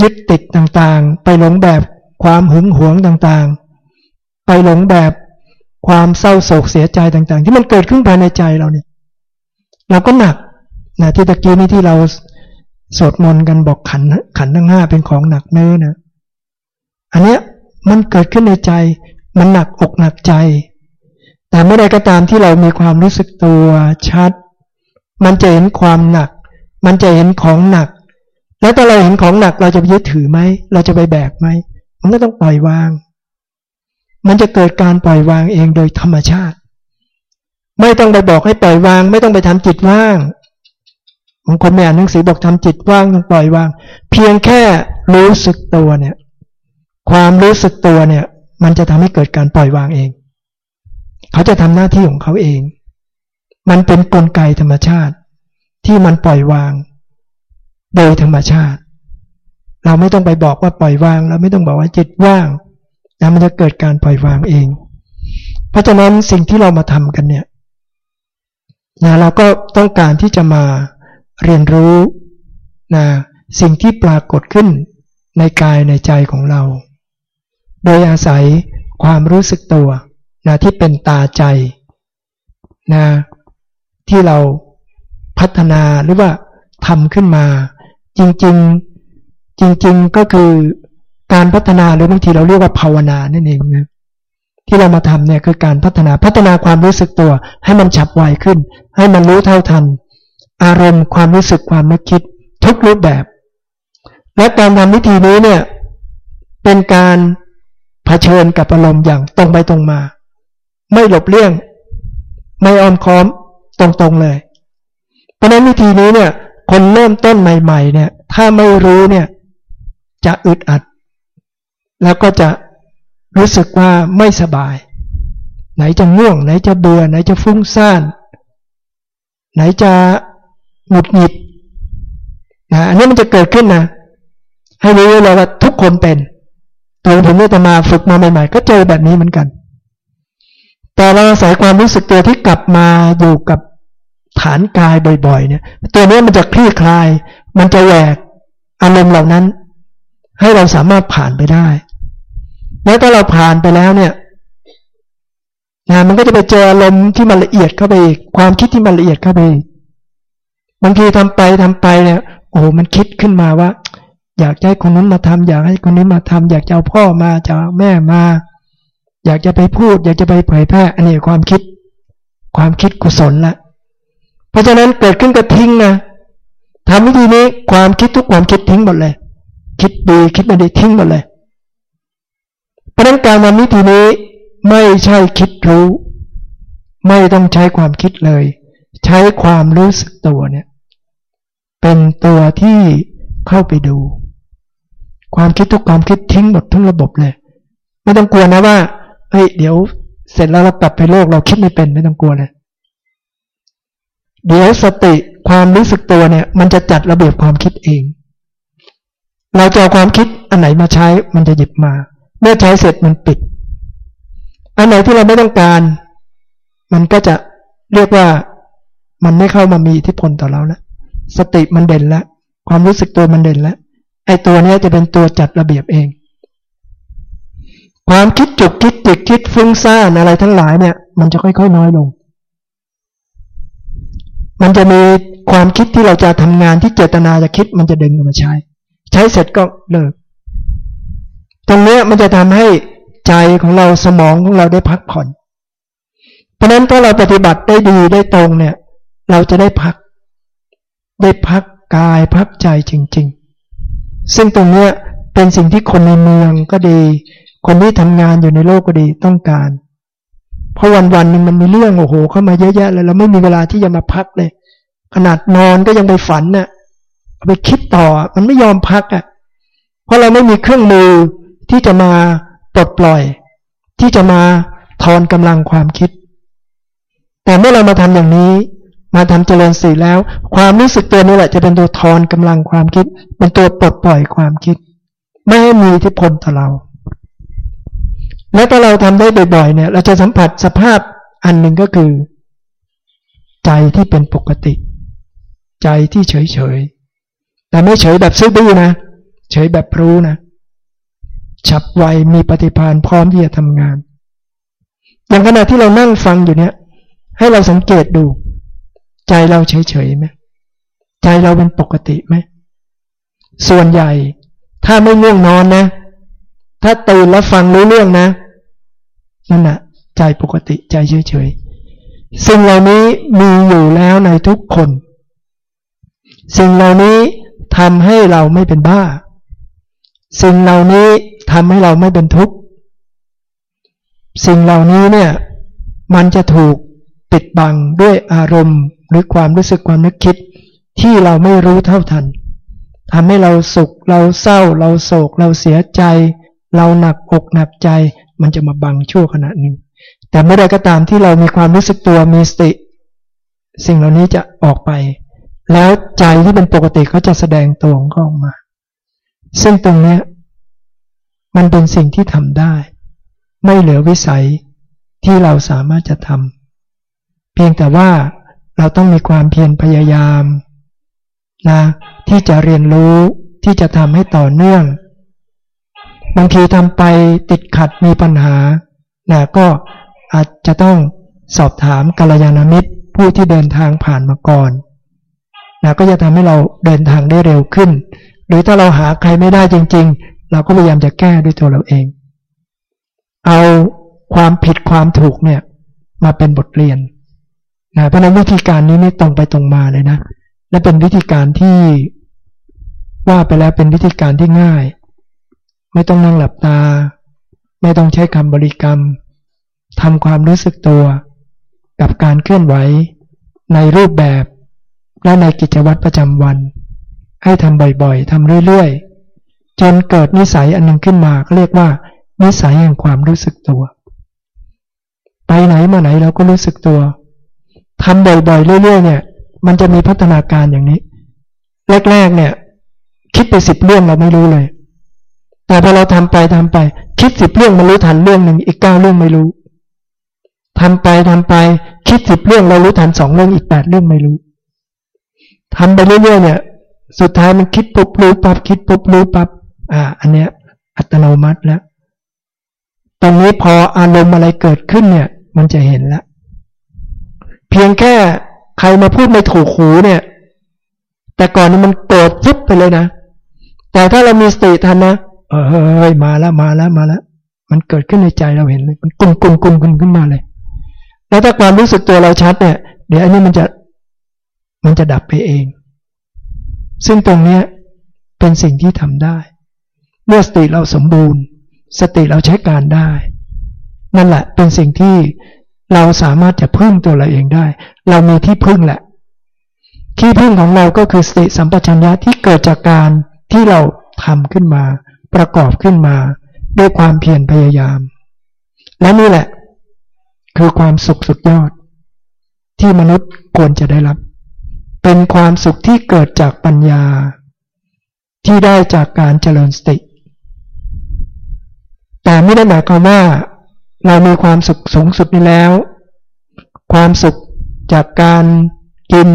ยึดติดต่างๆ ไปหลงแบบความหึงหวงต่างๆ ไปหลงแบบความเศร้าโศกเสียใจต่างๆ ที่มันเกิดขึ้นภายในใจเราเนี่ย เราก็หนักนะที่ตะกี้นี้ที่เรา สวดมนต์กันบอกขันขันทั้งห้าเป็นของหนักเนื้อนะอันเนี้ยมันเกิดขึ้นในใจ มันหนักอกหนักใจ แต่เมื่อใดก็ตามที่เรามีความรู้สึกตัวชัด มันจะเห็นความหนัก มันจะเห็นของหนัก แล้วถ้าเราเห็นของหนักเราจะไปยึดถือไหม เราจะไปแบกไหม มันก็ต้องปล่อยวาง มันจะเกิดการปล่อยวางเองโดยธรรมชาติ ไม่ต้องไปบอกให้ปล่อยวาง ไม่ต้องไปทำจิตว่าง บางคนไม่อ่านหนังสือบอกทำจิตว่างปล่อยวาง เพียงแค่รู้สึกตัวเนี่ย ความรู้สึกตัวเนี่ย มันจะทำให้เกิดการปล่อยวางเอง เขาจะทำหน้าที่ของเขาเอง มันเป็นนกลไกธรรมชาติ ที่มันปล่อยวาง โดยธรรมชาติ เราไม่ต้องไปบอกว่าปล่อยวาง เราไม่ต้องบอกว่าจิตว่างนะมันจะเกิดการปล่อยวางเอง เพราะฉะนั้นสิ่งที่เรามาทำกันเนี่ยนะเราก็ต้องการที่จะมา เรียนรู้นะสิ่งที่ปรากฏขึ้นในกายในใจของเรา โดยอาศัยความรู้สึกตัวนะที่เป็นตาใจนะที่เราพัฒนาหรือว่าทำขึ้นมา จริงๆจริง ๆก็คือการพัฒนาหรือบางทีเราเรียกว่าภาวนานั่นเองนะที่เรามาทำเนี่ยคือการพัฒนาพัฒนาความรู้สึกตัว ให้มันฉับไวขึ้น ให้มันรู้เท่าทัน อารมณ์ความรู้สึกความนึกคิดทุกรูปแบบ และการทำวิธีนี้เนี่ยเป็นการเผชิญกับอารมณ์อย่างตรงไปตรงมา ไม่หลบเลี่ยง ไม่อ้อมค้อมตรงๆเลย เพราะนั้นวิธีนี้เนี่ย คนเริ่มต้นใหม่ ๆ เนี่ย ถ้าไม่รู้เนี่ย จะอึดอัด แล้วก็จะรู้สึกว่าไม่สบาย ไหนจะง่วง ไหนจะเบื่อ ไหนจะฟุ้งซ่าน ไหนจะ หงุดหงิดนะอันนี้มันจะเกิดขึ้นนะ ให้รู้เลยว่าทุกคนเป็นตัวผมเนี่ยมาฝึกมาใหม่ๆ ก็เจอแบบนี้เหมือนกัน แต่เราอาศัยความรู้สึกตัวที่กลับมาอยู่กับฐานกายบ่อยๆ เนี่ย ตัวนี้มันจะคลี่คลาย มันจะแหวกอารมณ์เหล่านั้น ให้เราสามารถผ่านไปได้ แล้วถ้าเราผ่านไปแล้วเนี่ยนะมันก็จะไปเจออารมณ์ที่มันละเอียดเข้าไปอีก ความคิดที่มันละเอียดเข้าไปอีก บางทีทำไปทำไปเนี่ยโอ้โหมันคิดขึ้นมาว่า อยากให้คนนั้นมาทำอยากให้คนนี้มาทำอยากจะเอาพ่อมาจะเอาแม่มา อยากจะไปพูด อยากจะไปเผยแพร่อันนี้ความคิด ความคิดกุศลละเพราะฉะนั้นเกิดขึ้นก็ทิ้งนะทำวิธีนี้ความคิดทุกความคิดทิ้งหมดเลย คิดดีคิดไม่ดีทิ้งหมดเลยเพราะนั้นการทำวิธีนี้ไม่ใช่คิดรู้ ไม่ต้องใช้ความคิดเลย ใช้ความรู้สึกตัวเนี่ย เป็นตัวที่เข้าไปดู ความคิดทุกความคิดทิ้งหมดทั้งระบบเลย ไม่ต้องกลัวนะว่าเฮ้ยเดี๋ยวเสร็จแล้วเรากลับไปโลกเราคิดไม่เป็นไม่ต้องกลัวเลยเดี๋ยวสติความรู้สึกตัวเนี่ย มันจะจัดระเบียบความคิดเอง เราจะเอาความคิดอันไหนมาใช้มันจะหยิบมา เมื่อใช้เสร็จมันปิด อันไหนที่เราไม่ต้องการ มันก็จะเรียกว่ามันไม่เข้ามามีอิทธิพลต่อเราแล้ว สติมันเด่นแล้วความรู้สึกตัวมันเด่นแล้วไอ้ตัวนี้จะเป็นตัวจัดระเบียบเอง ความคิดจุกคิดติดคิดฟุ้งซ่านอะไรทั้งหลายเนี่ย มันจะค่อยๆน้อยลง มันจะมีความคิดที่เราจะทำงานที่เจตนาจะคิดมันจะดึงมาใช้ ใช้เสร็จก็เลิก ตรงนี้มันจะทำให้ใจของเราสมองของเราได้พักผ่อน เพราะนั้นถ้าเราปฏิบัติได้ดีได้ตรงเนี่ย เราจะได้พัก ได้พักกายพักใจจริง ๆ ซึ่งตรงเนี้ยเป็นสิ่งที่คนในเมืองก็ดี คนที่ทำงานอยู่ในโลกก็ดีต้องการ เพราะวันวันหนึ่งมันมีเรื่องโอ้โหเข้ามาเยอะแยะเลยเราไม่มีเวลาที่จะมาพักเลย ขนาดนอนก็ยังไปฝันน่ะไปคิดต่อมันไม่ยอมพักอะ เพราะเราไม่มีเครื่องมือที่จะมาปลดปล่อย ที่จะมาทอนกำลังความคิด แต่เมื่อเรามาทำอย่างนี้ มาทำเจริญสีแล้ว ความรู้สึกตัวนี่แหละ จะเป็นตัวทอนกำลังความคิด เป็นตัวปลดปล่อยความคิด ไม่ให้มีอิที่พลต่อเรา และถ้าเราทำได้บ่อยๆเนี่ย เราจะสัมผัสสภาพอันหนึ่งก็คือ ใจที่เป็นปกติ ใจที่เฉยๆแต่ไม่เฉยแบบซื่อบื้อนะ เฉยแบบรู้นะฉับไวมีปฏิภาณพร้อมที่จะทำงาน อย่างขณะที่เรานั่งฟังอยู่เนี่ย ให้เราสังเกตดู ใจเราเฉยเฉยไหมใจเราเป็นปกติไหมส่วนใหญ่ ถ้าไม่ง่วงนอนนะ ถ้าตื่นแล้วฟังรู้เรื่องนะนั่นแหะใจปกติใจเฉยเฉยสิ่งเหล่านี้มีอยู่แล้วในทุกคน สิ่งเหล่านี้ทำให้เราไม่เป็นบ้า สิ่งเหล่านี้ทำให้เราไม่เป็นทุกข์สิ่งเหล่านี้เนี่ย มันจะถูกปิดบังด้วยอารมณ์ หรือความรู้สึกความนึกคิดที่เราไม่รู้เท่าทันทำให้เราสุข เราเศร้า เราโศก เราเสียใจ เราหนักอกหนักใจ มันจะมาบังชั่วขณะหนึ่ง แต่เมื่อใดก็ตามที่เรามีความรู้สึกตัวมีสติ สิ่งเหล่านี้จะออกไป แล้วใจที่เป็นปกติเขาจะแสดงตัวของเขาออกมา ซึ่งตรงนี้มันเป็นสิ่งที่ทำได้ ไม่เหลือวิสัยที่เราสามารถจะทำเพียงแต่ว่า เราต้องมีความเพียรพยายามนะที่จะเรียนรู้ที่จะทำให้ต่อเนื่อง บางทีทำไปติดขัดมีปัญหานะก็อาจจะต้องสอบถามกัลยาณมิตรผู้ที่เดินทางผ่านมาก่อนนะก็จะทำให้เราเดินทางได้เร็วขึ้น หรือถ้าเราหาใครไม่ได้จริง ๆ เราก็พยายามจะแก้ด้วยตัวเราเอง เอาความผิดความถูกเนี่ยมาเป็นบทเรียน นะเพราะนั้นวิธีการนี้ไม่ตรงไปตรงมาเลยนะ และเป็นวิธีการที่ว่าไปแล้วเป็นวิธีการที่ง่าย ไม่ต้องนั่งหลับตา ไม่ต้องใช้คำบริกรรมทำความรู้สึกตัว กับการเคลื่อนไหว ในรูปแบบ และในกิจวัตรประจำวัน ให้ทำบ่อยๆทำเรื่อยๆ จนเกิดนิสัยอันนึงขึ้นมาเรียกว่า นิสัยแห่งความรู้สึกตัว ไปไหนมาไหนเราก็รู้สึกตัว ทำบ่อยๆเรื่อยๆเนี่ย มันจะมีพัฒนาการอย่างนี้ แรกๆเนี่ย คิดไปสิบเรื่องเราไม่รู้เลย แต่พอเราทำไปทำไป คิดสิบเรื่องมันรู้ทันเรื่องหนึ่งอีกเก้าเรื่องไม่รู้ทำไปทำไป คิดสิบเรื่องเรารู้ทันสองเรื่องอีกแปดเรื่องไม่รู้ทำไปเรื่อยๆเนี่ย สุดท้ายมันคิดปุ๊บรู้ปั๊บคิดปุ๊บรู้ปั๊บอ่า อันเนี้ย อัตโนมัติแล้วตรงนี้พออารมณ์อะไรเกิดขึ้นเนี่ย มันจะเห็นแล้ว เพียงแค่ใครมาพูดไม่ถูกหูเนี่ย แต่ก่อนนี้มันโกรธฟุบไปเลยนะ แต่ถ้าเรามีสติทันนะเอ้ยมาแล้วมาแล้วมาแล้วมันเกิดขึ้นในใจเราเห็นเลยมันกุ่มกุ่มกุ่มกุ่มขึ้นมาเลย แล้วถ้าความรู้สึกตัวเราชัดเนี่ย เดี๋ยวอันนี้มันจะมันจะดับไปเอง ซึ่งตรงนี้เป็นสิ่งที่ทำได้ เมื่อสติเราสมบูรณ์ สติเราใช้การได้ นั่นแหละเป็นสิ่งที่ เราสามารถจะพึ่งตัวเราเองได้ เรามีที่พึ่งแหละ ที่พึ่งของเราก็คือสติสัมปชัญญะที่เกิดจากการที่เราทำขึ้นมา ประกอบขึ้นมา ด้วยความเพียรพยายาม และนี่แหละ คือความสุขสุดยอด ที่มนุษย์ควรจะได้รับ เป็นความสุขที่เกิดจากปัญญา ที่ได้จากการเจริญสติ แต่ไม่ได้หมายความว่า เรามีความสุขสูงสุดนี้แล้ว ความสุขจากการกิน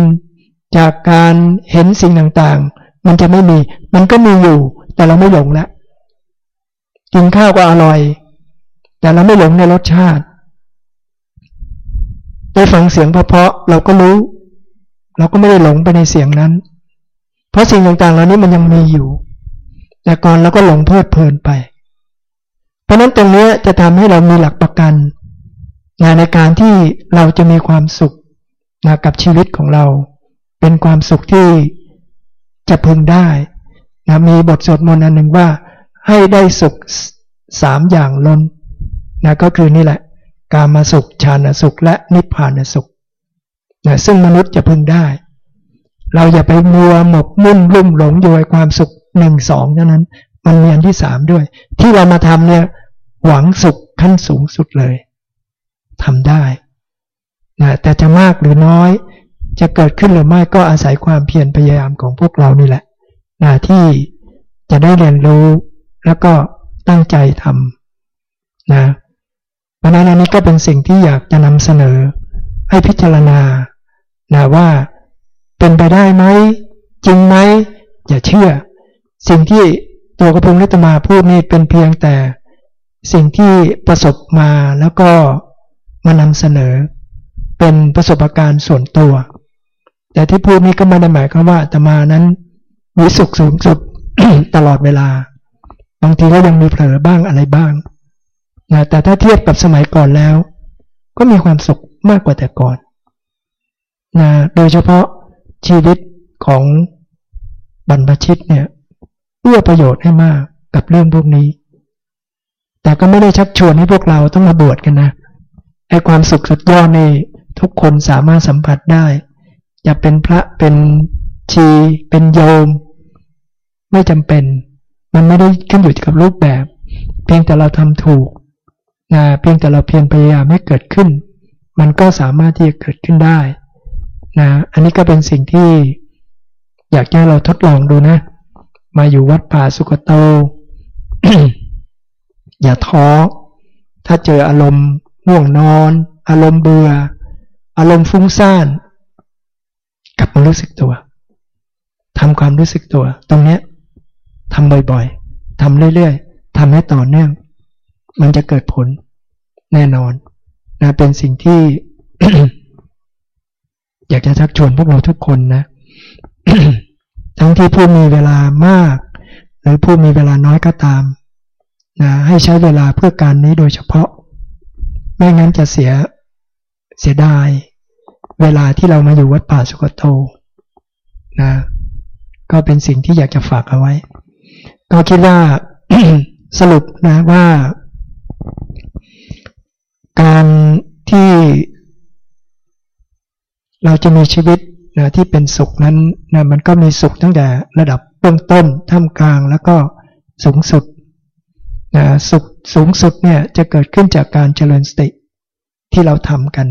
จากการเห็นสิ่งต่างๆ มันจะไม่มี มันก็มีอยู่ แต่เราไม่หลงแล้วกินข้าวก็อร่อย แต่เราไม่หลงในรสชาติ ได้ฟังเสียงเพราะๆเราก็รู้ เราก็ไม่ได้หลงไปในเสียงนั้น เพราะสิ่งต่างๆเหล่านี้มันยังมีอยู่ แต่ก่อนเราก็หลงเพลิดเพลินไป เพราะนั้นตรงนี้จะทำให้เรามีหลักประกันนะในการที่เราจะมีความสุขนะกับชีวิตของเรา เป็นความสุขที่จะพึงได้นะมีบทสวดมนต์อันหนึ่งว่า ให้ได้สุขสามอย่างล้นนะก็คือนี่แหละ การมาสุข ฌานสุข และนิพพานสุขนะซึ่งมนุษย์จะพึงได้ เราอย่าไปมัวหมกมุ่นรุ่มหลงอยู่ในความสุขหนึ่งสองเท่านั้น มันมีอันที่สามด้วย ที่เรามาทำเนี่ย หวังสุขขั้นสูงสุดเลยทำได้นะแต่จะมากหรือน้อย จะเกิดขึ้นหรือไม่ก็อาศัยความเพียรพยายามของพวกเรานี่แหละนะที่จะได้เรียนรู้แล้วก็ตั้งใจทำนะเพราะนั้นอันนี้ก็เป็นสิ่งที่อยากจะนำเสนอ ให้พิจารณานะว่าเป็นไปได้ไหมจริงไหมอย่าเชื่อ สิ่งที่ ตัวกระพงนิตมาพูดนี่เป็นเพียงแต่สิ่งที่ประสบมาแล้วก็มานำเสนอ เป็นประสบการณ์ส่วนตัว แต่ที่พูดนี้ก็ไม่ได้หมายความว่าตมานั้นมีสุขสูงสุดตลอดเวลา บางทีก็ยังมีเผลอบ้างอะไรบ้างนะแต่ถ้าเทียบกับสมัยก่อนแล้ว ก็มีความสุขมากกว่าแต่ก่อนนะโดยเฉพาะชีวิตของบรรพชิตเนี่ย เอื้อประโยชน์ให้มากกับเรื่องพวกนี้ แต่ก็ไม่ได้ชักชวนให้พวกเราต้องมาบวชกันนะไอความสุขสุดยอดนี่ทุกคนสามารถสัมผัสได้จะเป็นพระเป็นชี เป็นโยม ไม่จำเป็น มันไม่ได้ขึ้นอยู่กับรูปแบบ เพียงแต่เราทำถูกนะเพียงแต่เราเพียรพยายามให้เกิดขึ้น มันก็สามารถที่จะเกิดขึ้นได้นะอันนี้ก็เป็นสิ่งที่อยากให้เราทดลองดูนะ มาอยู่วัดป่าสุกโต อย่าท้อ ถ้าเจออารมณ์ง่วงนอน อารมณ์เบื่อ อารมณ์ฟุ้งซ่าน กลับมารู้สึกตัวทำความรู้สึกตัว ตรงนี้ทำบ่อยๆทำเรื่อยๆทำให้ต่อเนื่อง มันจะเกิดผลแน่นอนนะเป็นสิ่งที่ อยากจะชักชวนพวกเราทุกคนนะ ทั้งที่ผู้มีเวลามาก หรือผู้มีเวลาน้อยก็ตามนะให้ใช้เวลาเพื่อการนี้โดยเฉพาะ ไม่งั้นจะเสียเสียดาย เวลาที่เรามาอยู่วัดป่าสุกโตนะก็เป็นสิ่งที่อยากจะฝากเอาไว้ ก็คิดว่าสรุปนะว่า การที่เราจะมีชีวิต นะที่เป็นสุขนั้นนะมันก็มีสุขตั้งแต่ระดับเบื้องต้นท่ามกลางแล้วก็สูงสุดนะสุขสูงสุดเนี่ยจะเกิดขึ้นจากการเจริญสติที่เราทำกัน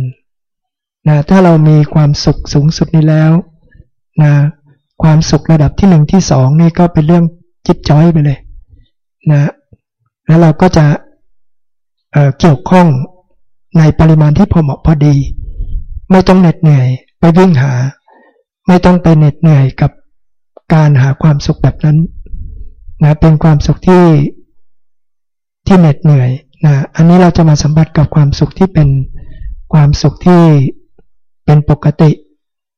นะถ้าเรามีความสุขสูงสุดนี้แล้วนะความสุขระดับที่หนึ่งที่สองนี่ก็เป็นเรื่องจิตจ้อยไปเลยนะแล้วเราก็จะเเกี่ยวข้องในปริมาณที่พอเหมาะพอดี ไม่ต้องเหน็ดเหนื่อยไปวิ่งหา ไม่ต้องไปเหน็ดเหนื่อยกับการหาความสุขแบบนั้นนะเป็นความสุขที่ที่เหน็ดเหนื่อยนะอันนี้เราจะมาสัมผัสกับความสุขที่เป็นความสุขที่เป็นปกติ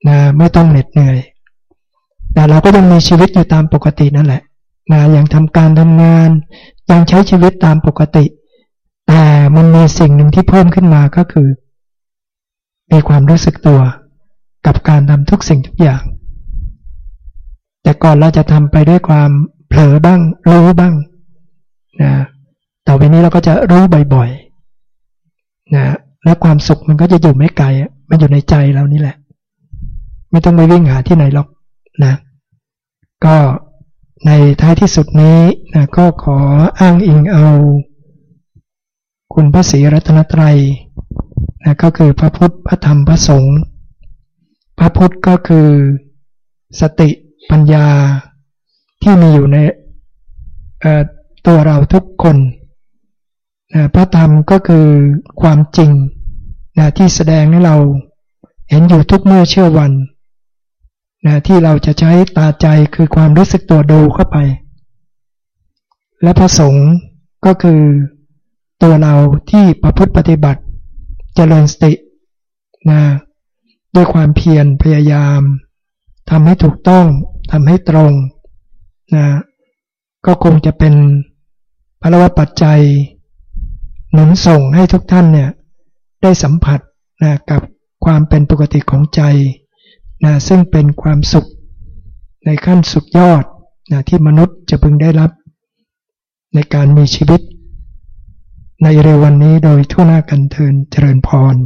นะไม่ต้องเหน็ดเหนื่อยแต่เราก็ยังมีชีวิตอยู่ตามปกตินั่นแหละนะยังทำการทำงาน ยังใช้ชีวิตตามปกติ แต่มันมีสิ่งหนึ่งที่เพิ่มขึ้นมาก็คือ มีความรู้สึกตัว กับการทำทุกสิ่งทุกอย่าง แต่ก่อนเราจะทำไปด้วยความเผลอบ้างรู้บ้างนะต่อไปนี้เราก็จะรู้บ่อยๆนะและความสุขมันก็จะอยู่ไม่ไกลมันอยู่ในใจเรานี่แหละ ไม่ต้องไปวิ่งหาที่ไหนหรอกนะก็ในท้ายที่สุดนี้นะก็ขออ้างอิงเอา คุณพระศรีรัตนตรัยนะก็คือพระพุทธพระธรรมพระสงฆ์ พระพุทธก็คือ สติปัญญาที่มีอยู่ในตัวเราทุกคนนะพระธรรมก็คือความจริงนะที่แสดงให้เราเห็นอยู่ทุกเมื่อเชื่อวันนะที่เราจะใช้ตาใจคือความรู้สึกตัวดูเข้าไป และพระสงฆ์ก็คือตัวเราที่ประพฤติปฏิบัติจเจริญสตินะ ด้วยความเพียรพยายามทำให้ถูกต้องทำให้ตรงนะก็คงจะเป็นพระวปัจจัย หนุนส่งให้ทุกท่านเนี่ยได้สัมผัสนะกับความเป็นปกติของใจนะซึ่งเป็นความสุขในขั้นสุดยอดนะที่มนุษย์จะพึงได้รับ ในการมีชีวิต ในเร็ววันนี้โดยทั่วหน้ากันเทินเจริญพร